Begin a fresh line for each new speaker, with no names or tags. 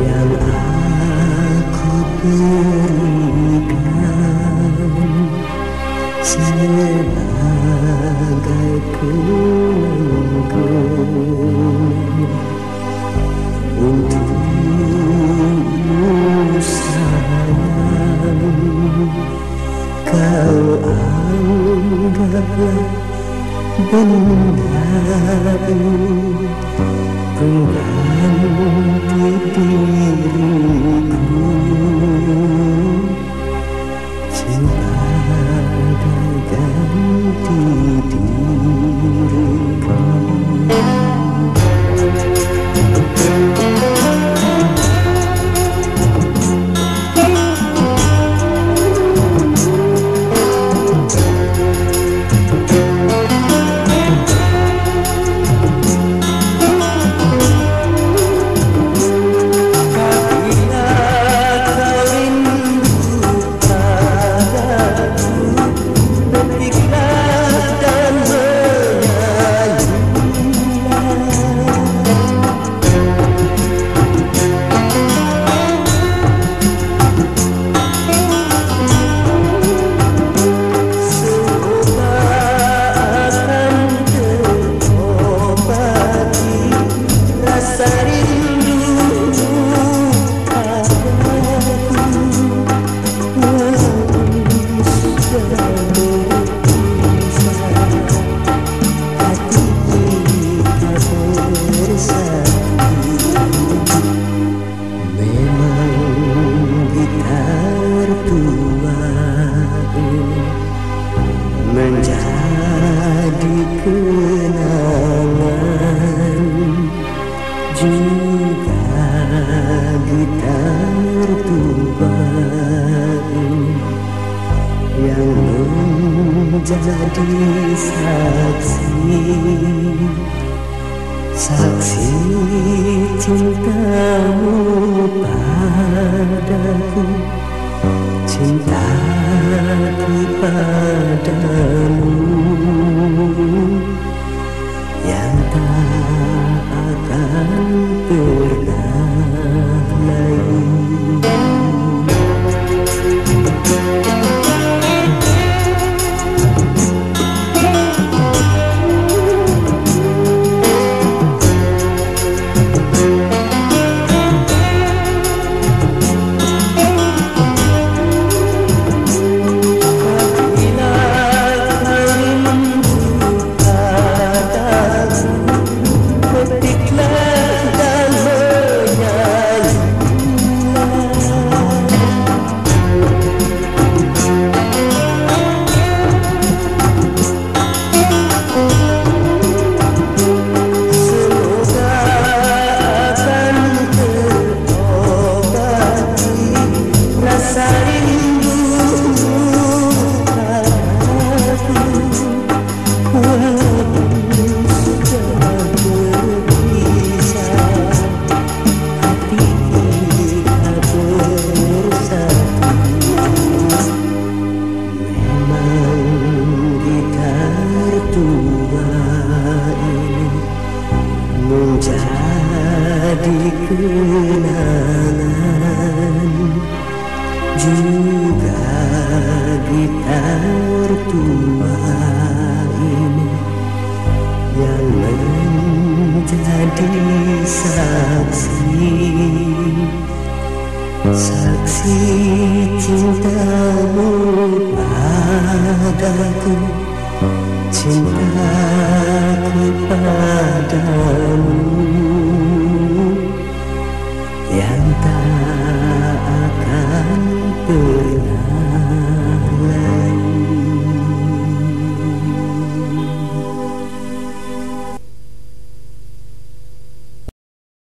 yang aku berikan sebagai kenangku untukmu sayang kau anggaplah benda Tuhan Titikku Menjadi saksi. Saksi cintamu padaku. Cintaku padamu menjadi kenangan juga gitar tua ini yang menjadi saksi saksi cintamu padaku. Cintaku Yeah.